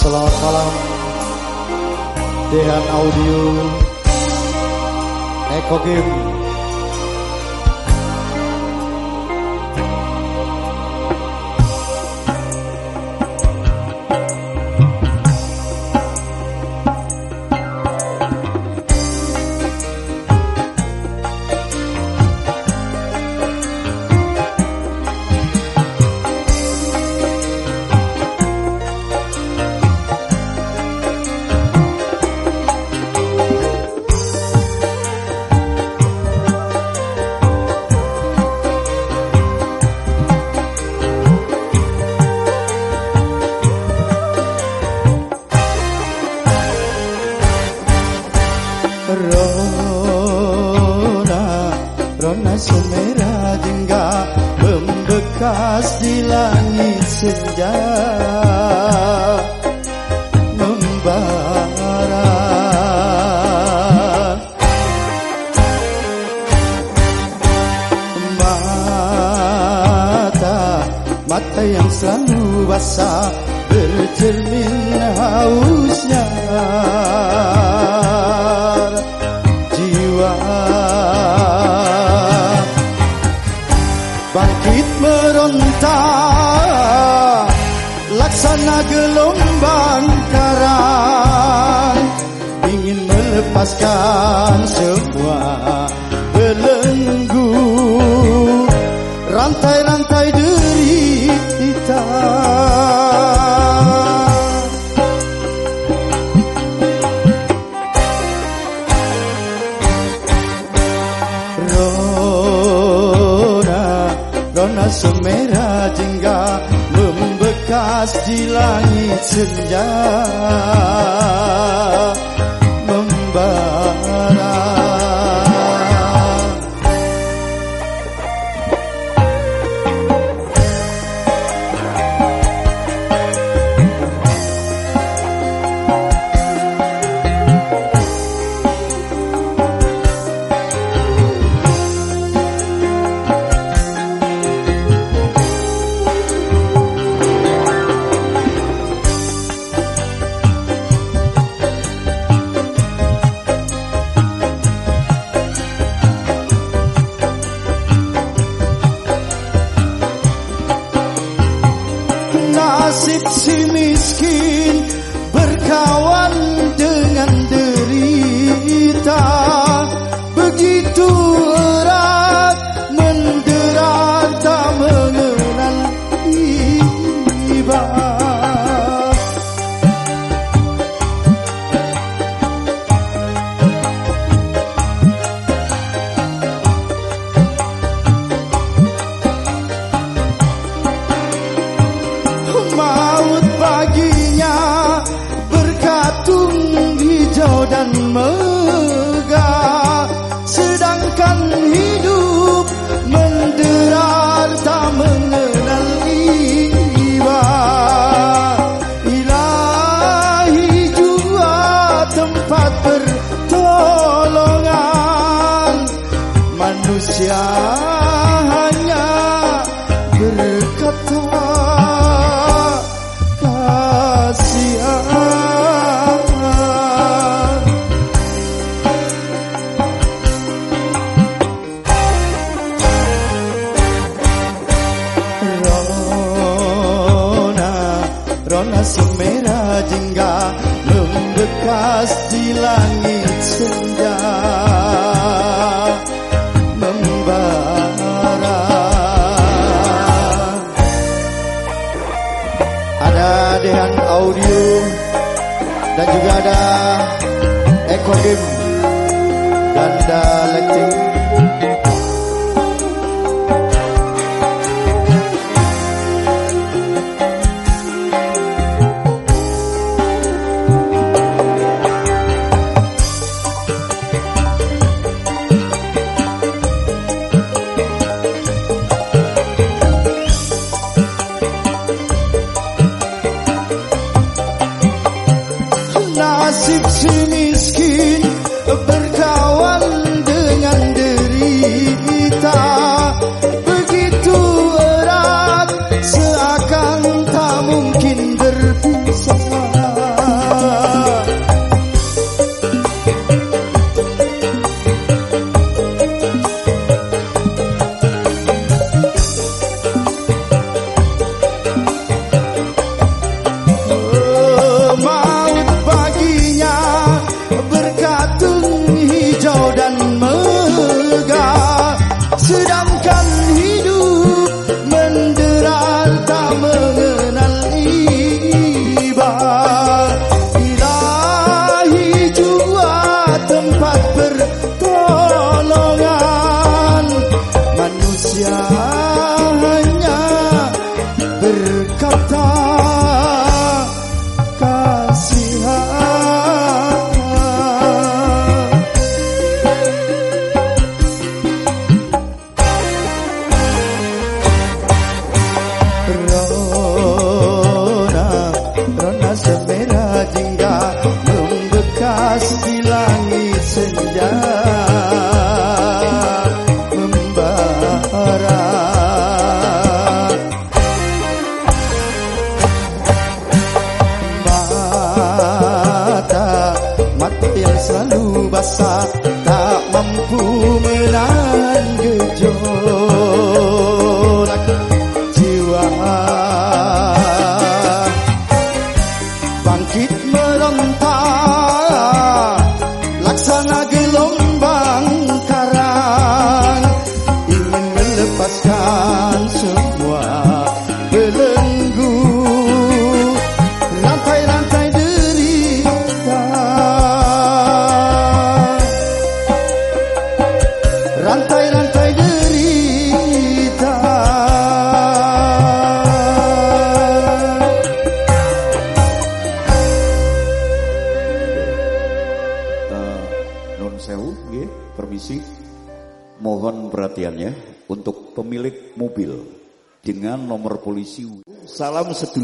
Selamat malam Dehan Audio Eko Game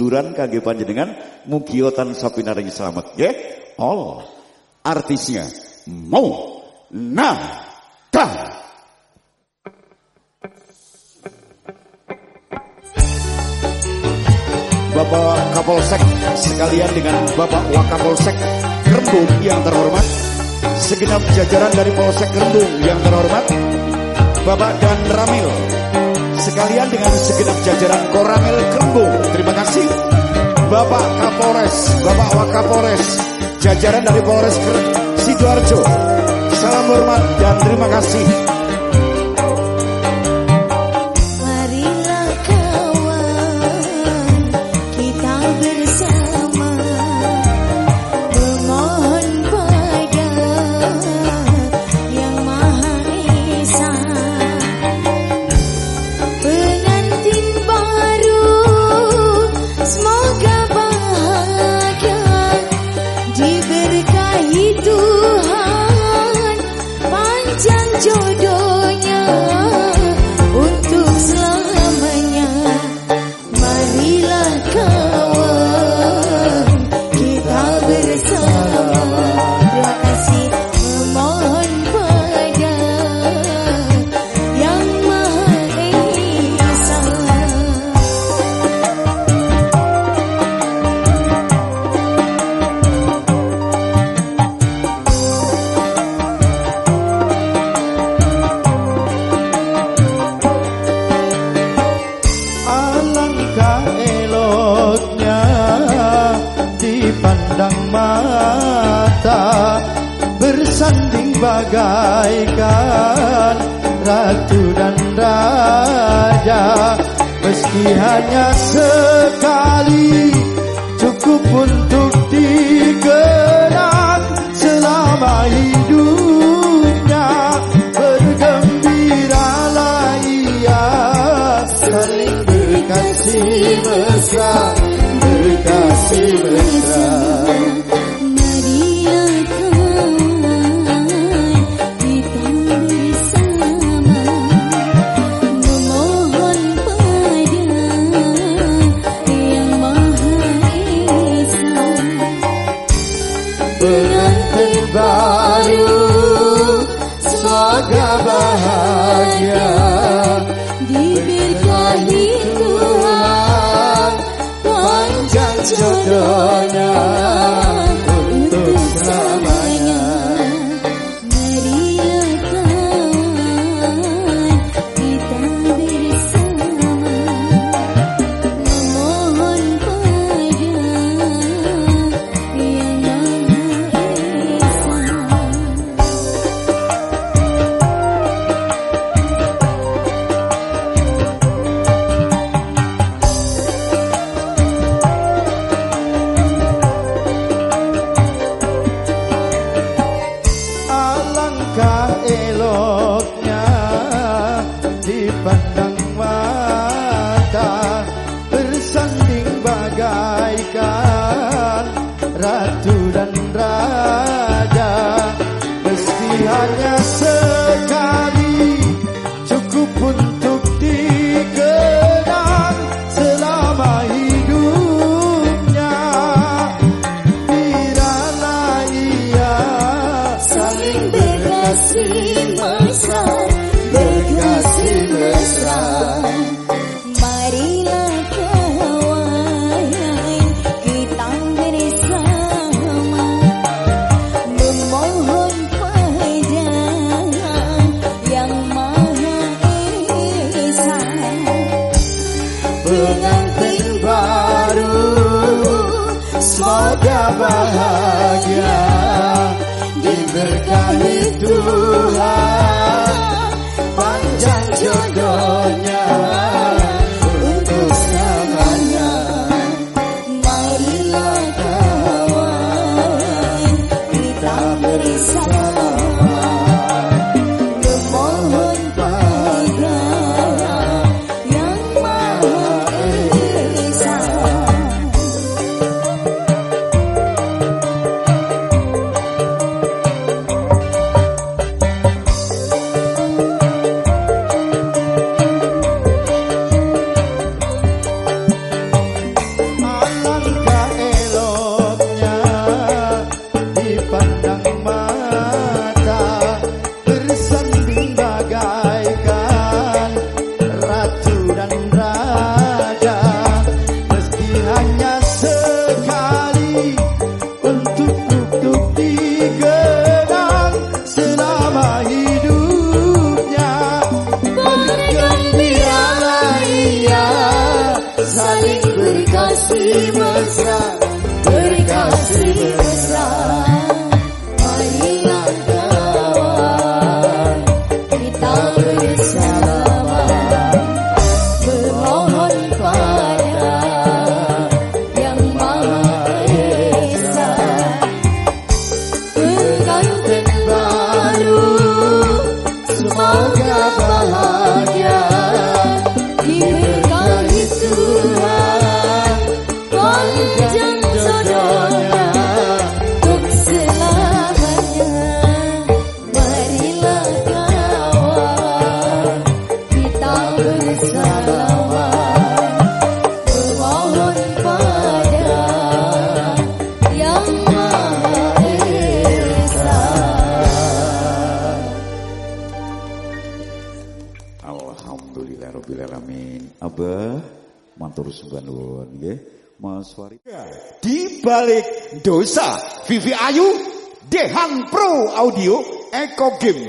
Seduluran kangge panjenengan mugi wonten sapinaring selamat nggih. All artisnya mau nah kah Bapak Kapolsek sekalian dengan Bapak Wakapolsek Rembung yang terhormat segenap jajaran dari Polsek Rembung yang terhormat Bapak dan Ramil sekalian dengan segenap jajaran Koramil Kembung. Terima kasih. Bapak Kapolres, Bapak Wakapolres, jajaran dari Polres Sidoarjo. Salam hormat dan terima kasih.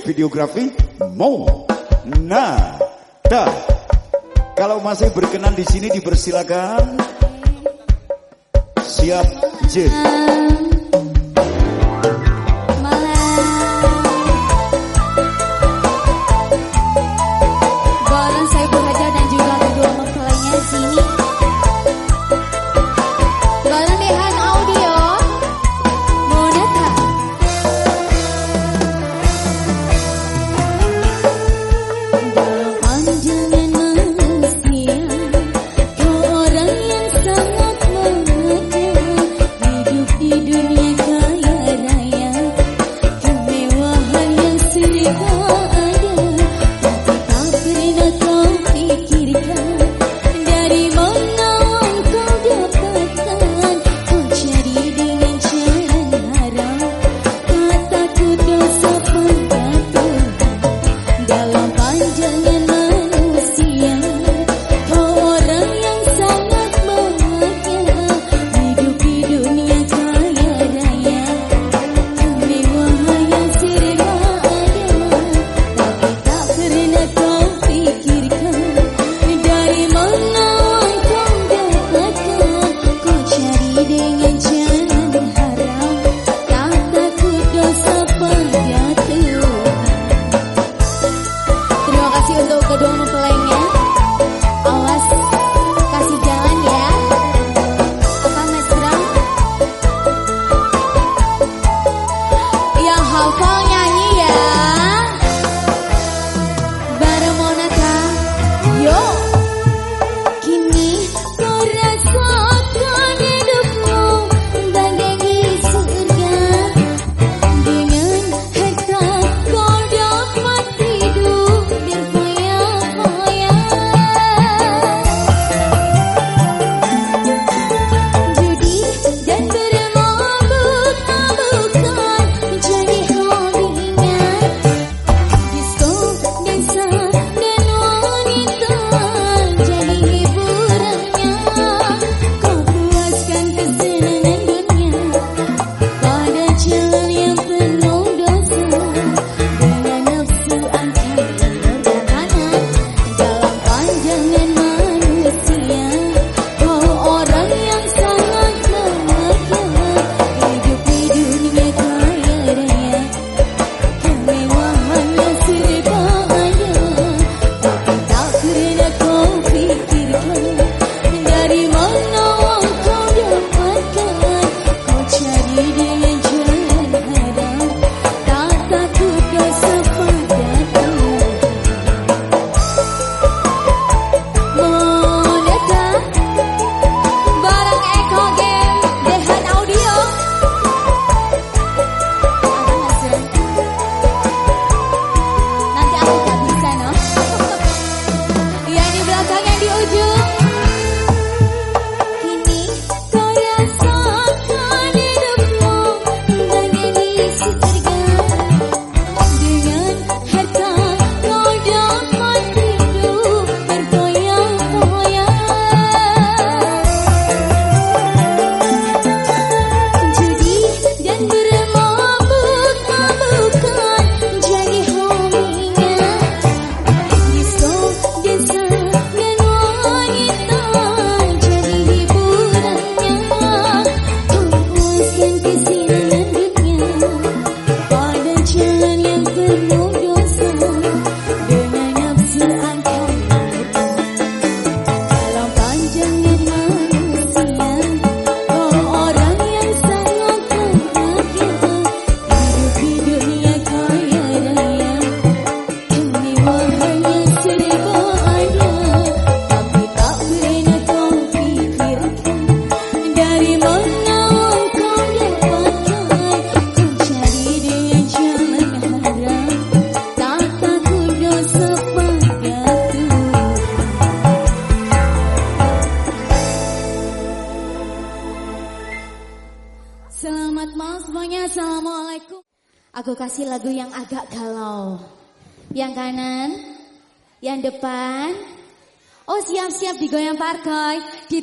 videografi mau nada. Kalau masih berkenan di sini dipersilakan. Siap, Jim.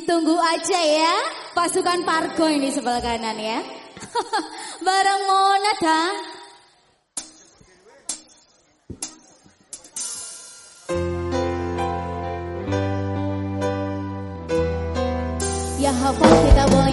Ditunggu aja ya pasukan Pargo ini sebelah kanan ya. Bareng Mona dah. Ya hafal kita buat.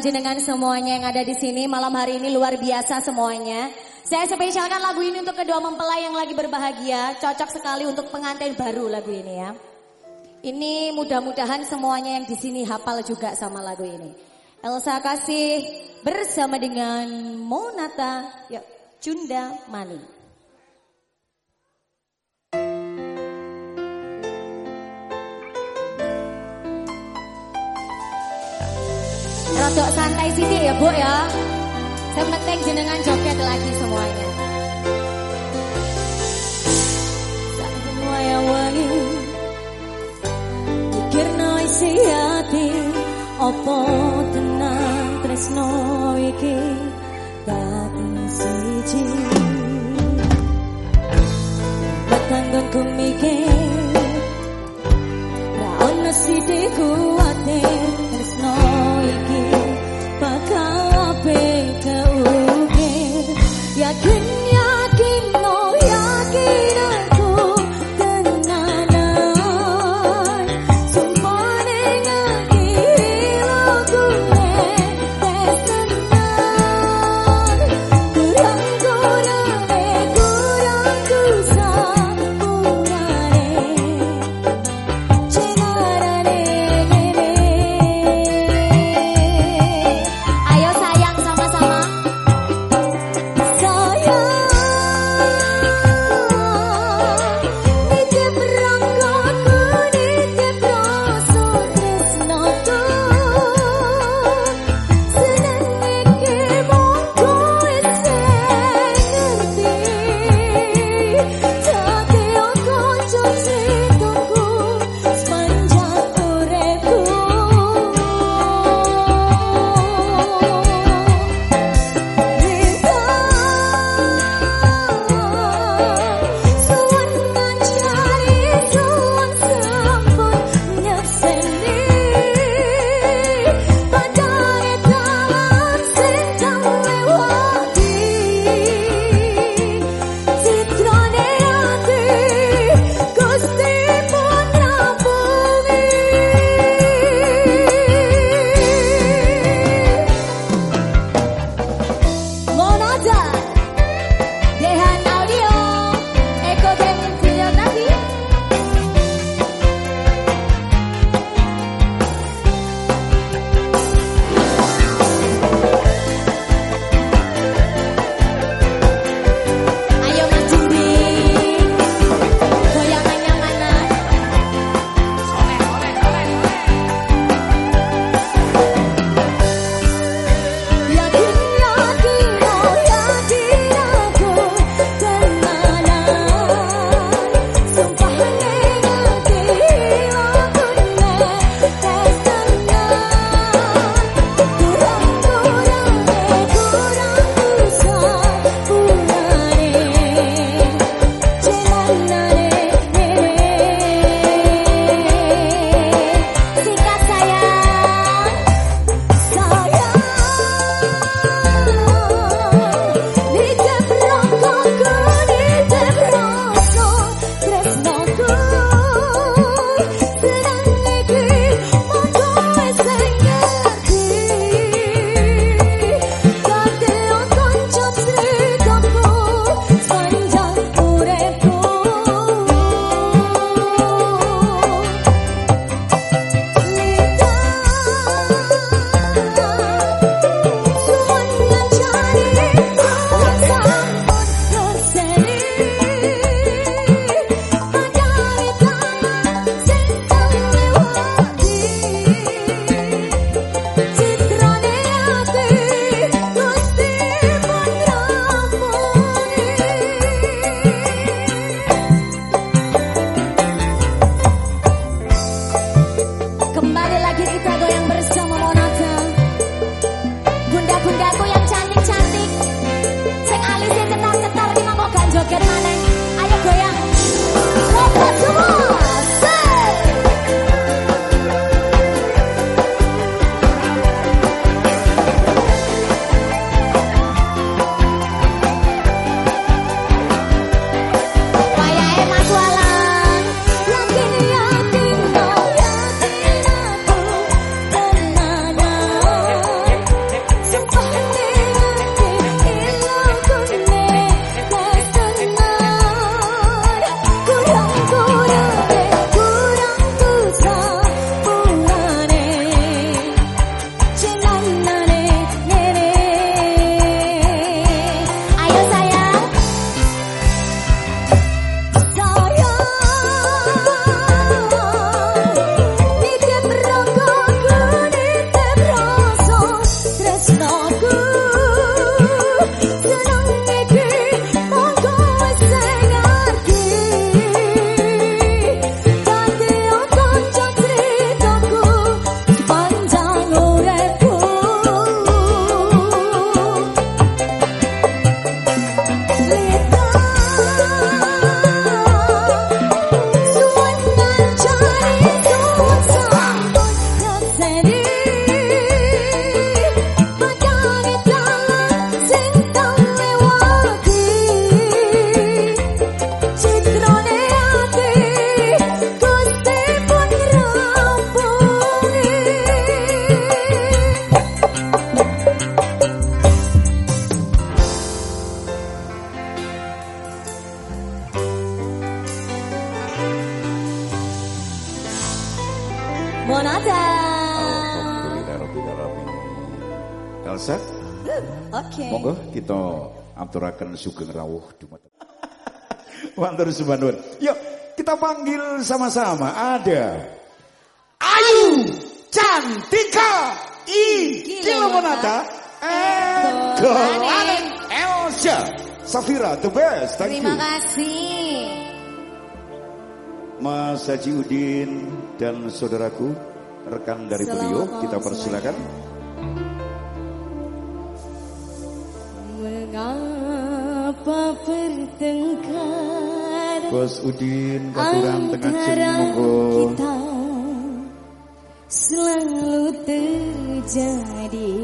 Panjenengan semuanya yang ada di sini malam hari ini luar biasa semuanya. Saya spesialkan lagu ini untuk kedua mempelai yang lagi berbahagia, cocok sekali untuk pengantin baru lagu ini ya. Ini mudah-mudahan semuanya yang di sini hafal juga sama lagu ini. Elsa kasih bersama dengan Monata, yuk Cunda Mani. Rodok santai sini ya bu ya. Sementing jenengan joget lagi semuanya. Semua yang wangi Pikirno isi hati. Opo tenang tresno iki? Dati siji. Batanggon ku mikir Ra ono yakin ingkang sugeng rawuh dumateng. Matur suwun. Yuk, kita panggil sama-sama. Ada Ayu Cantika Ikilomonata Egoanen Elsa Safira the best. Thank Terima you. kasih. Mas Haji Udin dan saudaraku rekan dari Selamat beliau kita persilakan. Selamat. Apa bertengkar Bos Udin Katurang Tengah Jeng Monggo. kita? Selalu terjadi.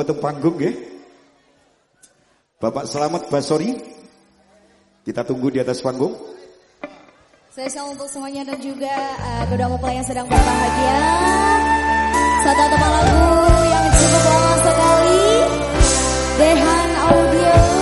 Lo tenggo teng panggung ya. Bapak Selamat Basori, kita tunggu di atas panggung. Saya selalu untuk semuanya dan juga uh, kedua mempelai yang sedang berbahagia. Satu teman lagu yang cukup lama sekali. Dehan Audio.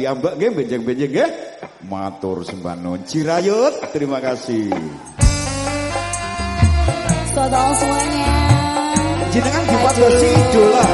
piyambak nggih benjing-benjing nggih. Matur sembah nuwun. Cirayut, terima kasih. Selamat semuanya. Jenengan dipadosi idola.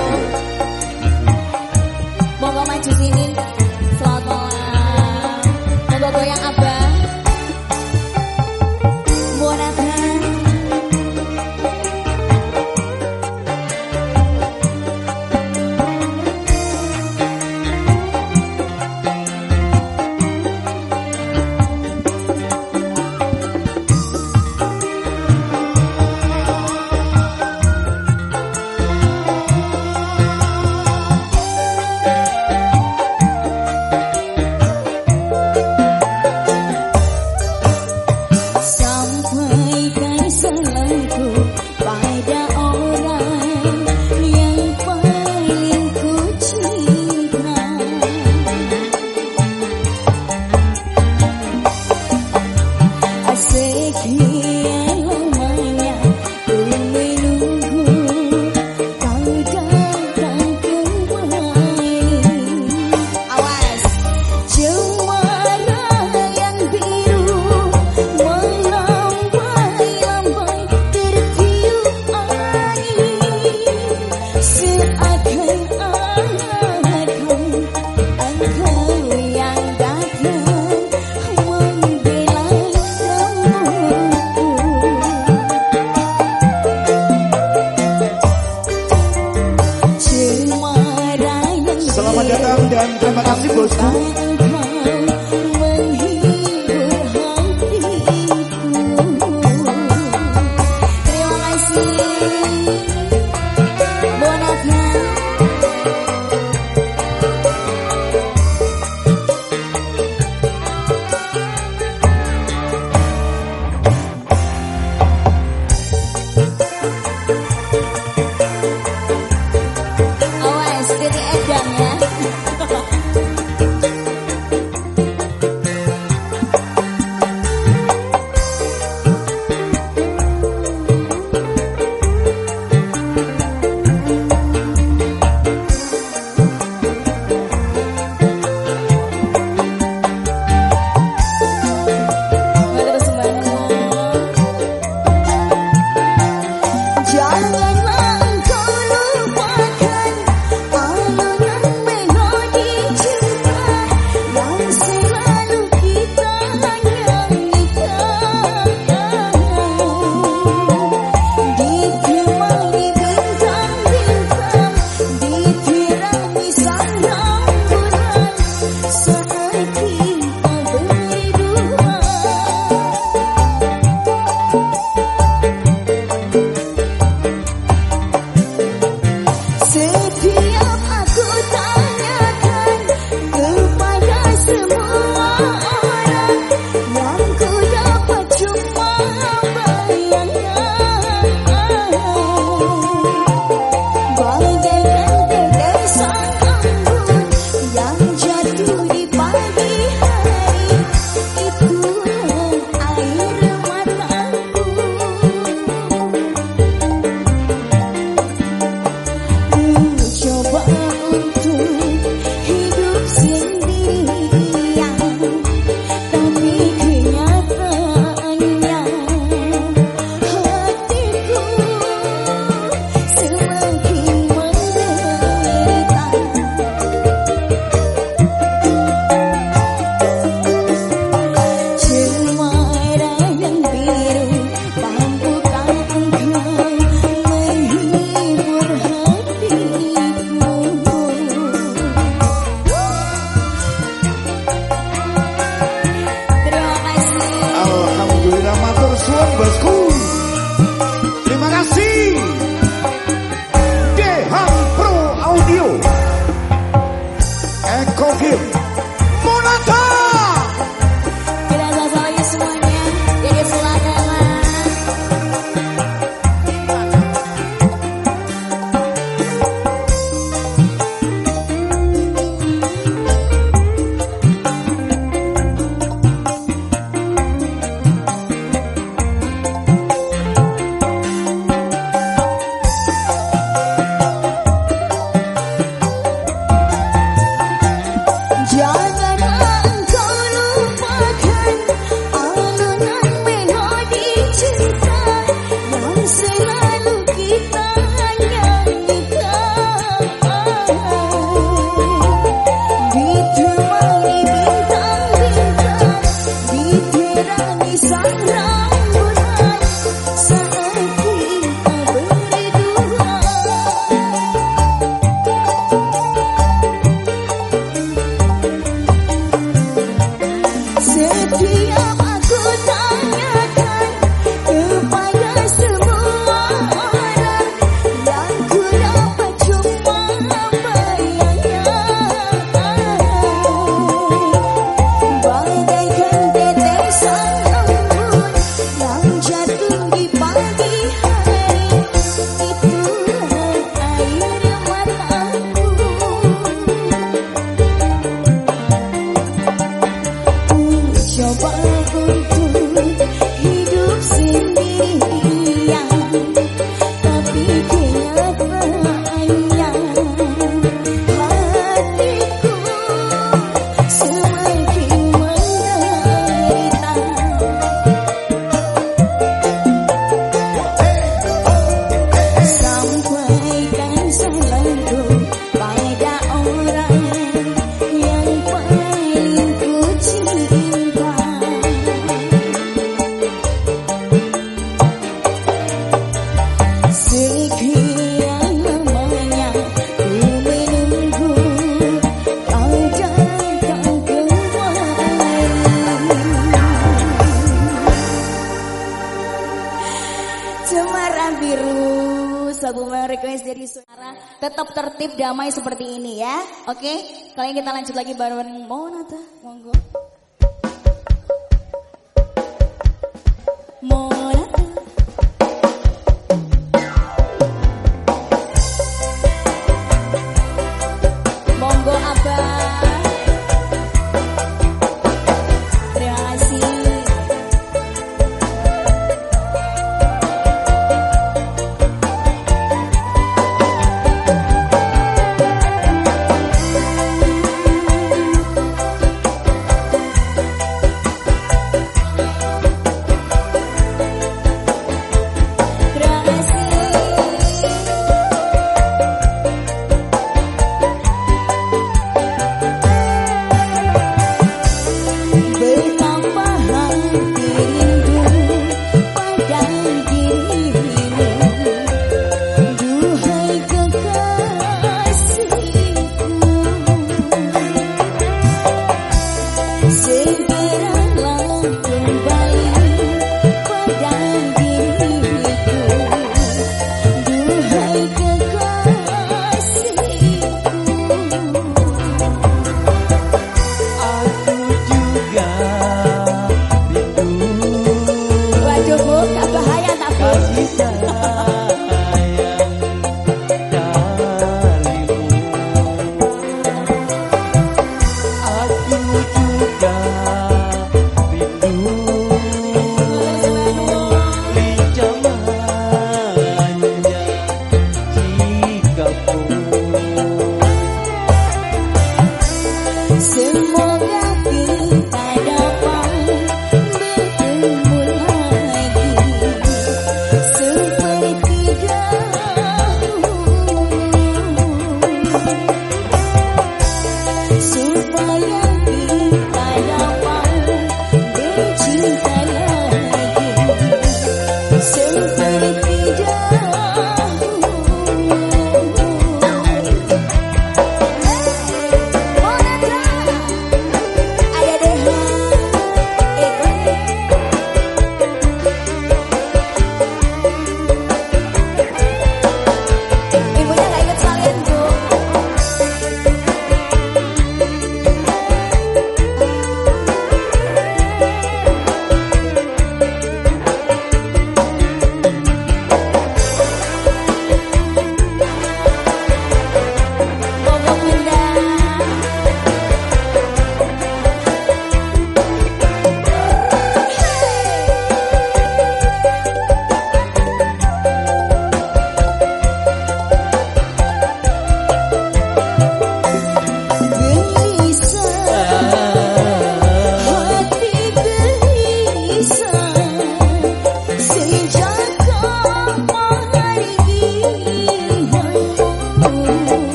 damai seperti ini ya. Oke, kalian kita lanjut lagi bareng Monata.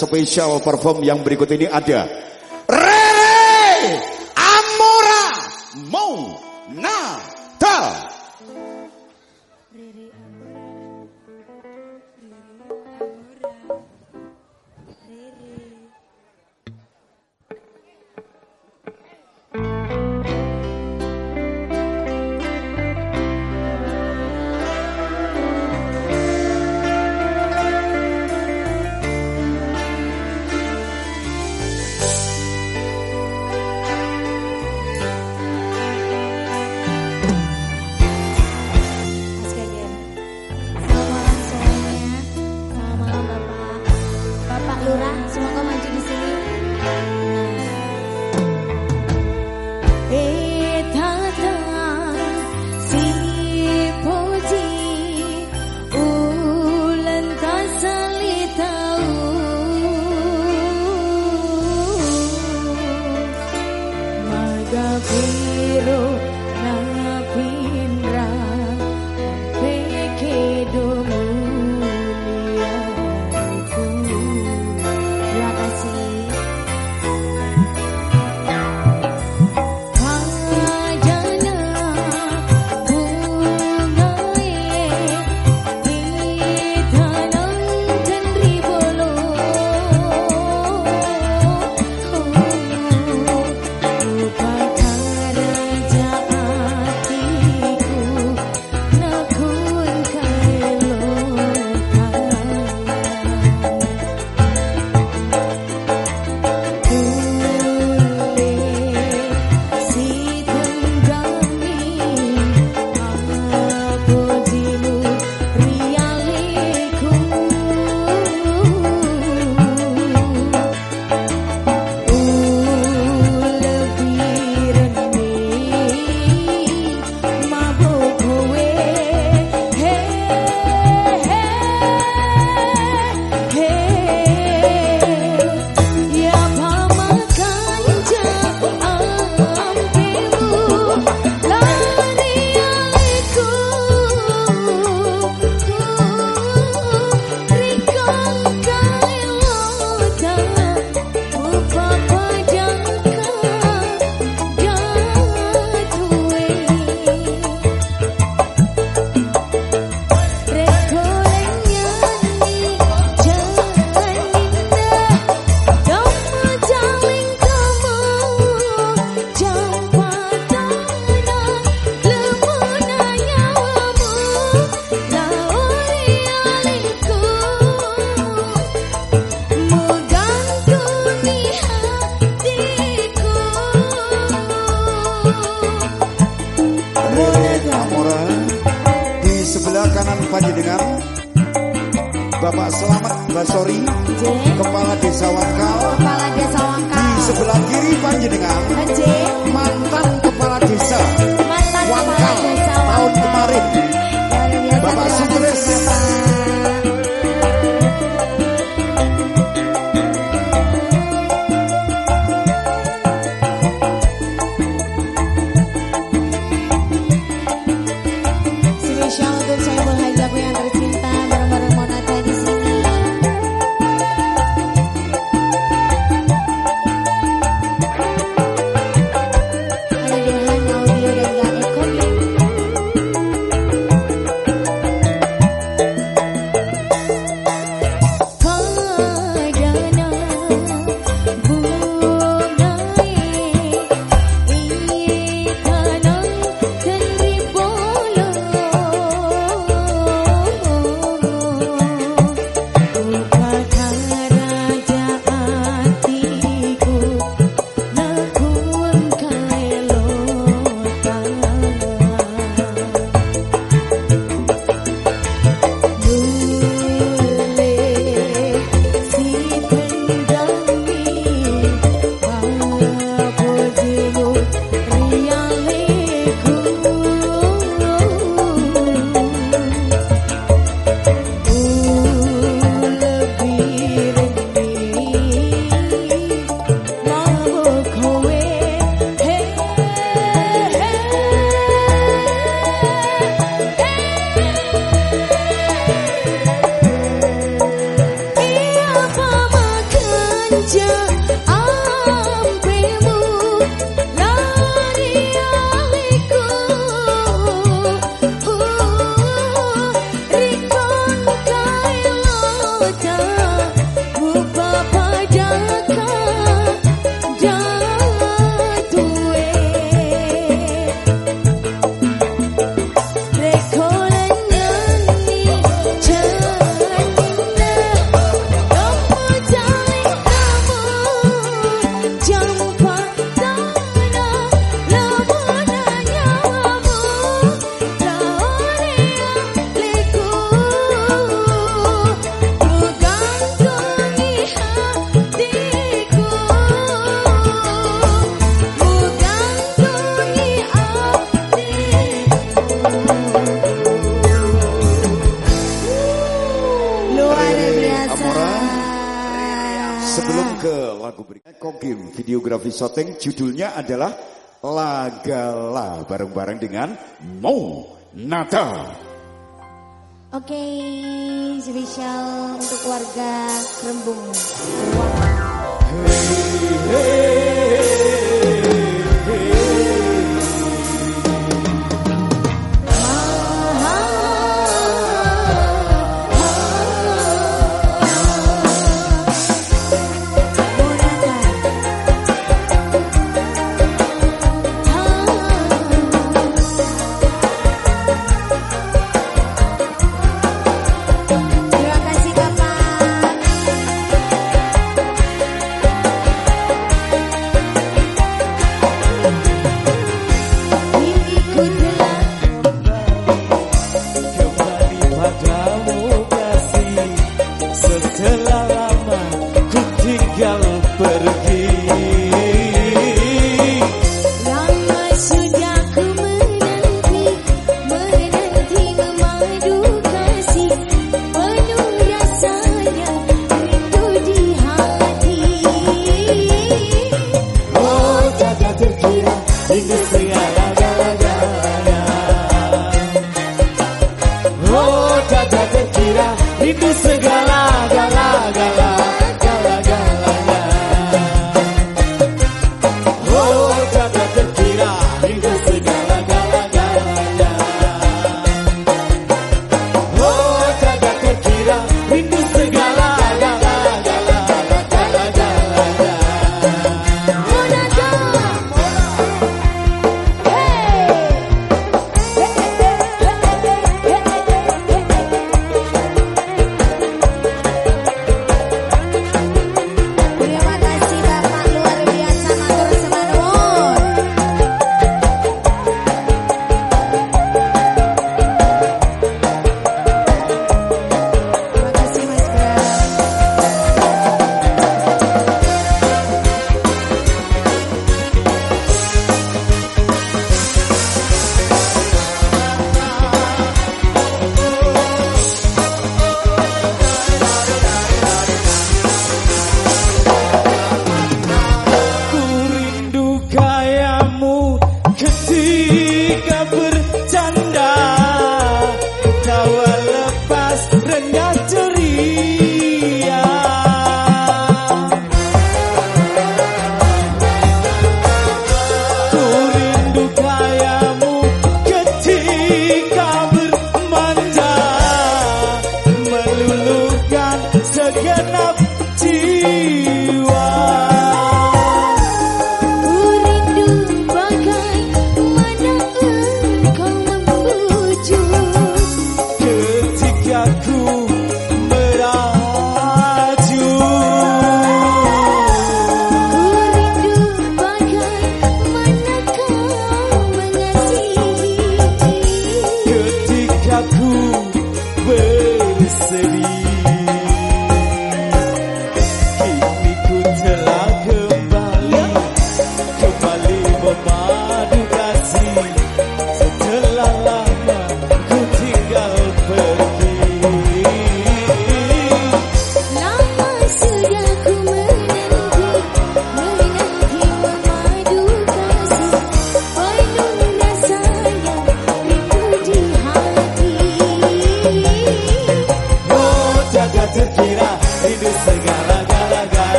Spesial perform yang berikut ini ada Sebelum ah. ke lagu berikutnya, Kogim videografi shooting judulnya adalah Lagala bareng-bareng dengan Mo Nata. Oke, okay, spesial untuk warga Rembung. hey, Hey, hey, hey.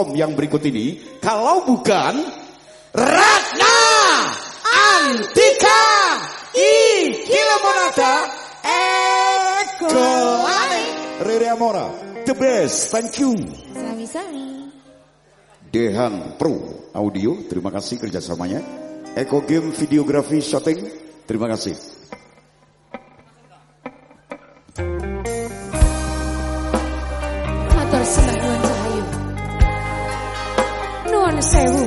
perform yang berikut ini. Kalau bukan Ratna Antika I Kilomonata Eko Rere Amora The best Thank you. Sami-sami Dehan Pro Audio Terima kasih kerjasamanya. Eko Game Videografi Shooting Terima kasih. to say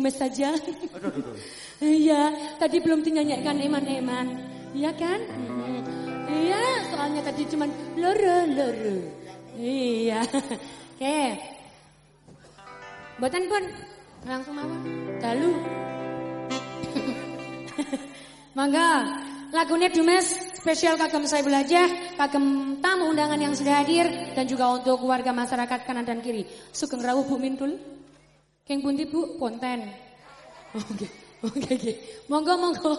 dumes saja? Iya, tadi belum dinyanyikan eman-eman. Iya kan? Hmm. Iya, soalnya tadi cuman loro loro. Iya. Oke. Buatan pun langsung mawon. Dalu. Mangga, lagunya Dumes spesial kagem saya belajar, kagem tamu undangan yang sudah hadir dan juga untuk warga masyarakat kanan dan kiri. Sugeng rawuh Bu Mintul. Keng pundi Bu? Ponten. Oke. Oke, oke. Monggo, monggo.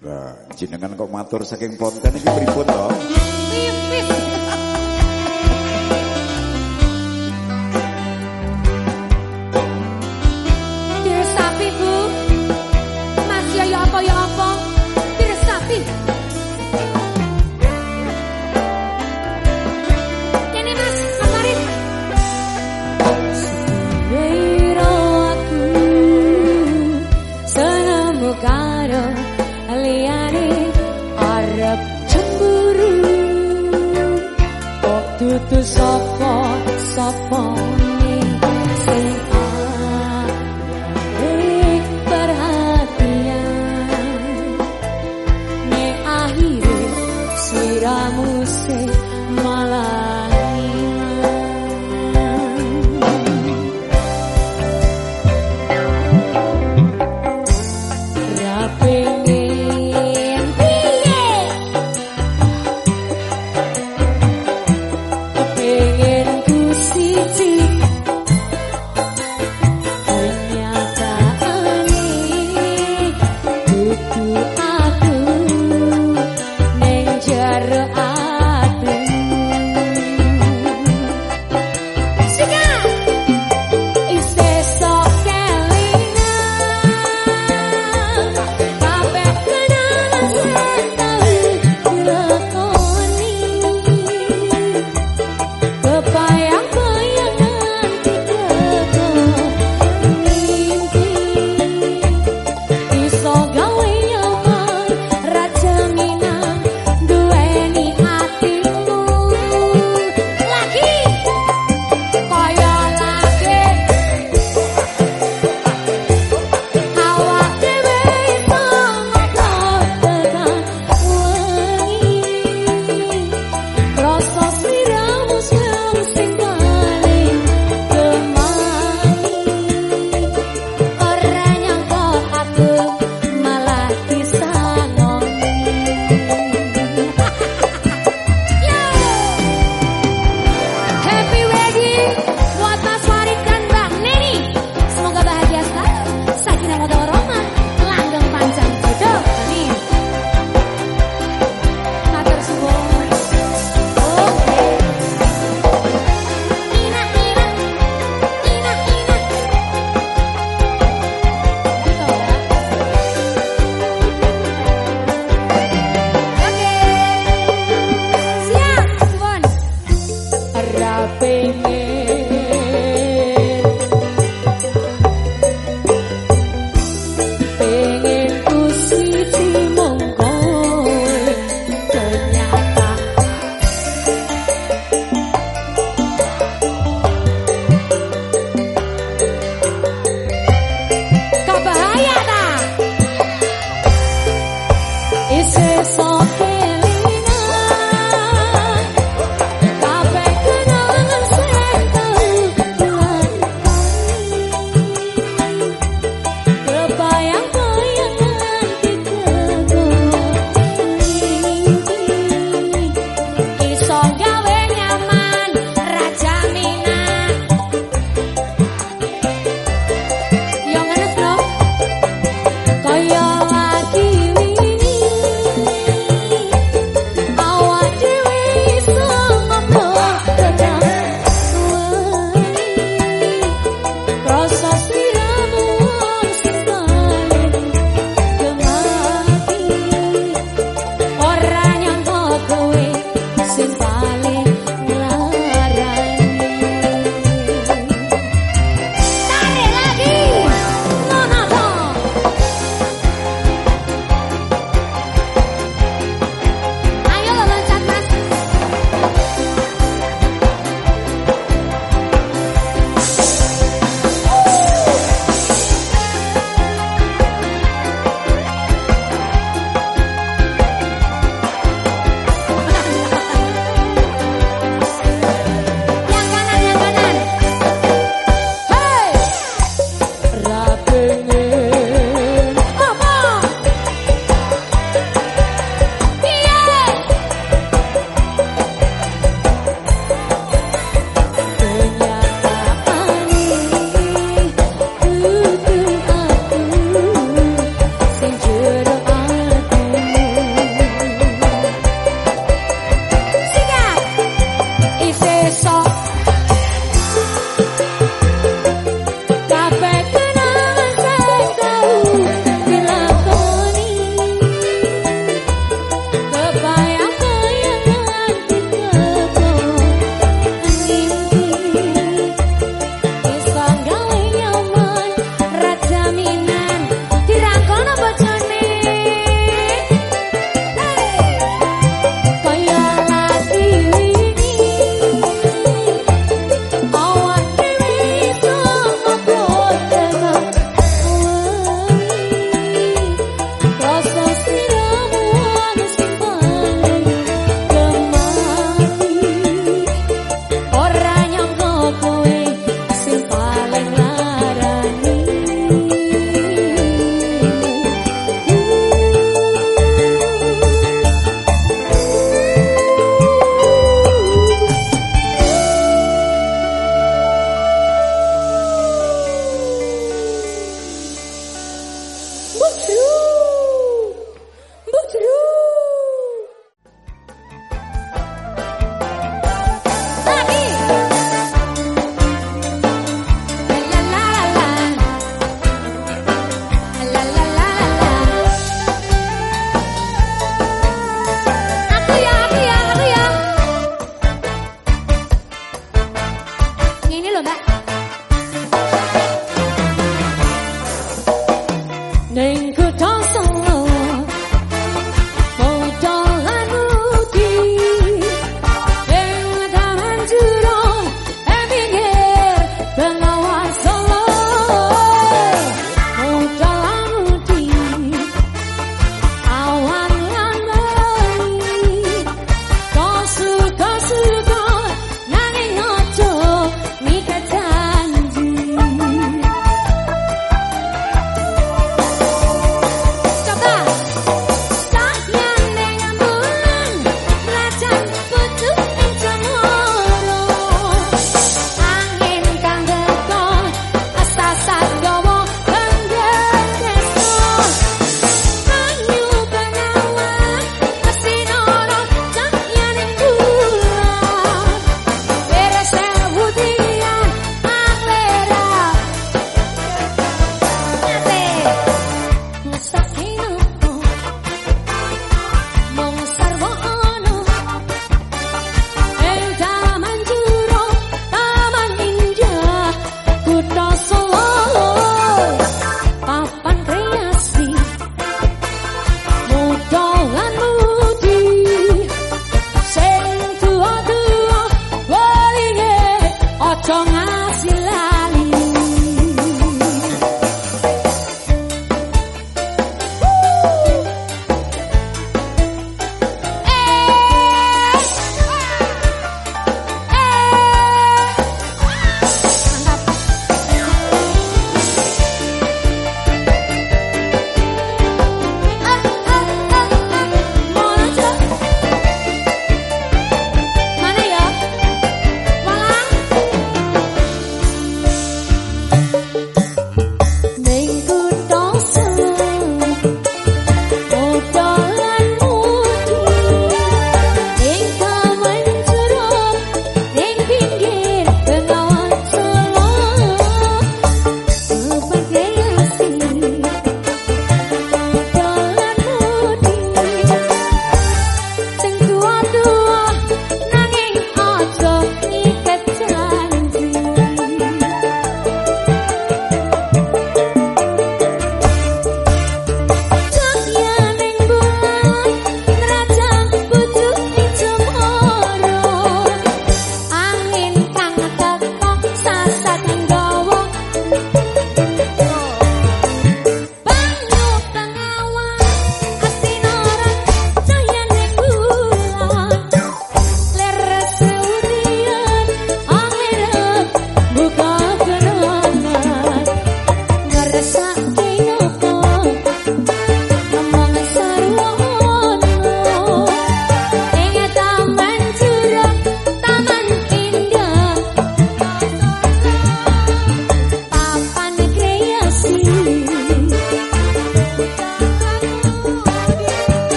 Nah, jenengan kok matur saking ponten iki pripun to? Pipit. de sa force, sa.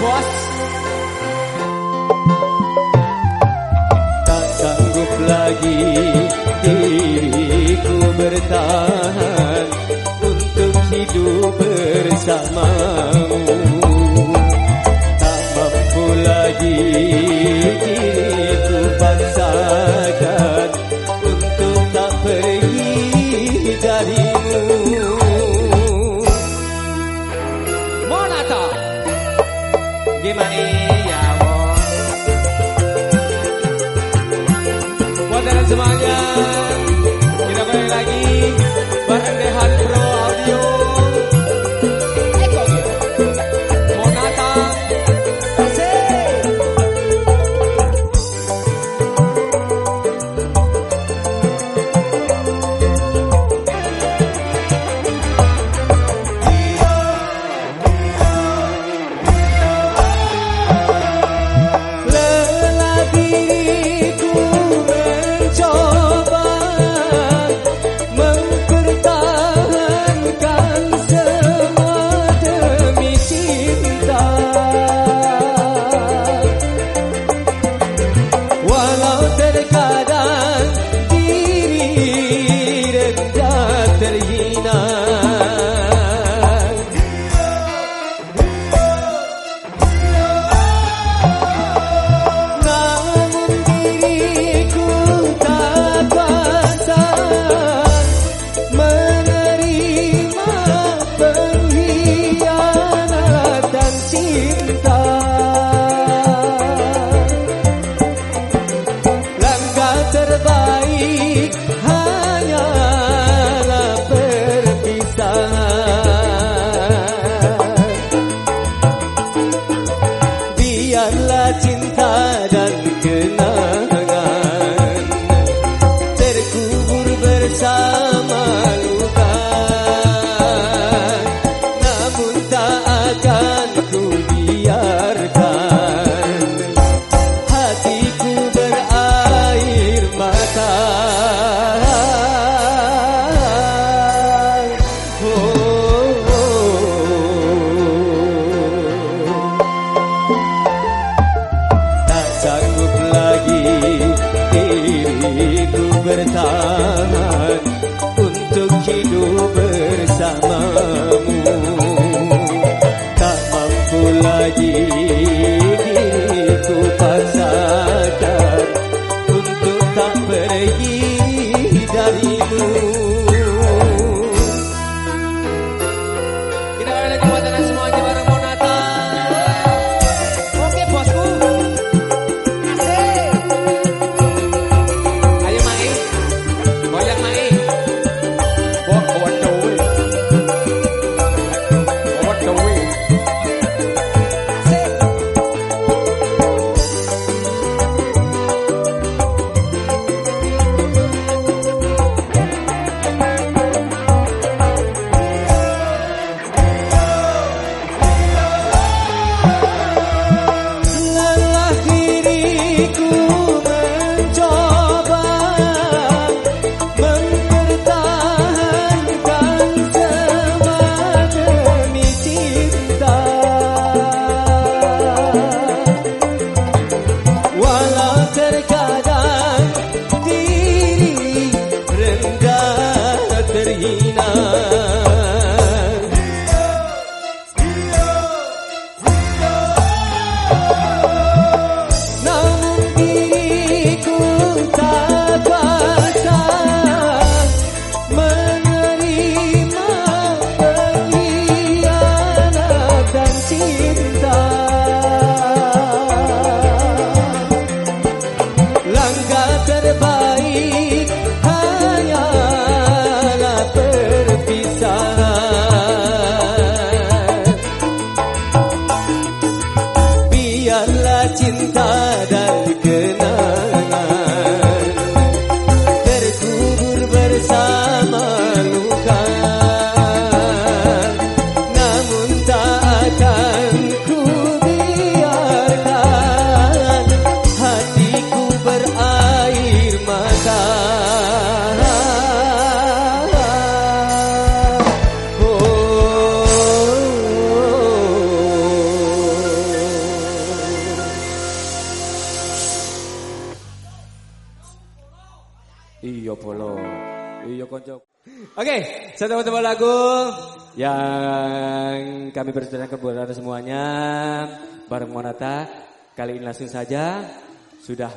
Bos. Tak sanggup lagi diriku bertahan Untuk hidup bersamamu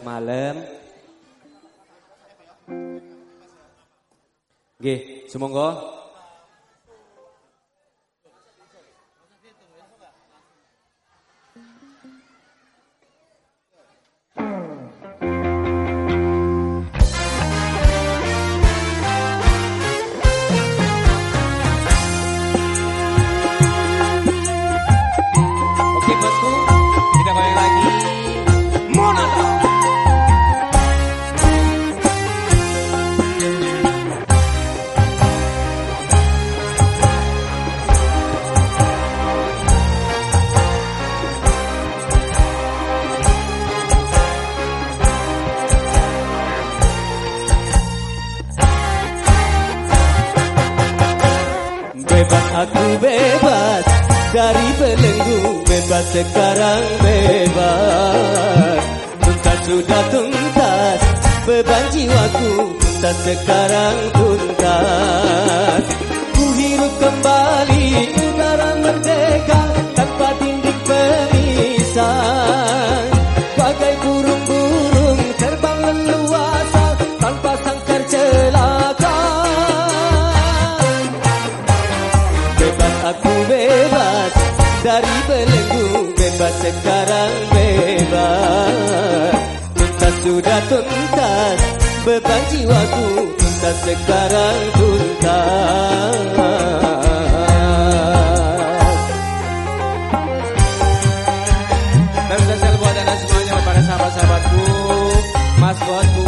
malam. Nggih, semoga. dari belenggu bebas sekarang bebas. Tuntas sudah tuntas beban jiwaku tuntas sekarang tuntas. Ku hirup kembali udara merdeka tanpa dinding pemisah. sekarang bebas. Tuntas sudah tuntas Beban jiwaku tuntas sekarang tuntas. Terima kasih buat anda semuanya kepada sahabat-sahabatku Mas Bos, Bu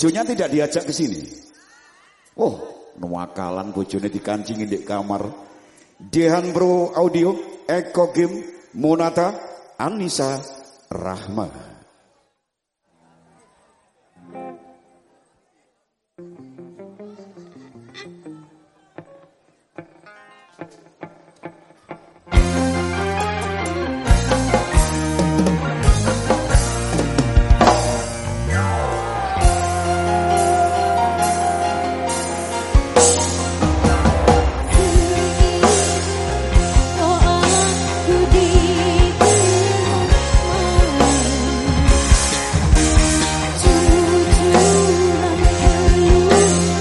Bojonya tidak diajak ke sini. Oh, nuakalan bojone dikancingin di kamar. Dehan Bro Audio, Eko Game, Monata, Anissa, Rahma.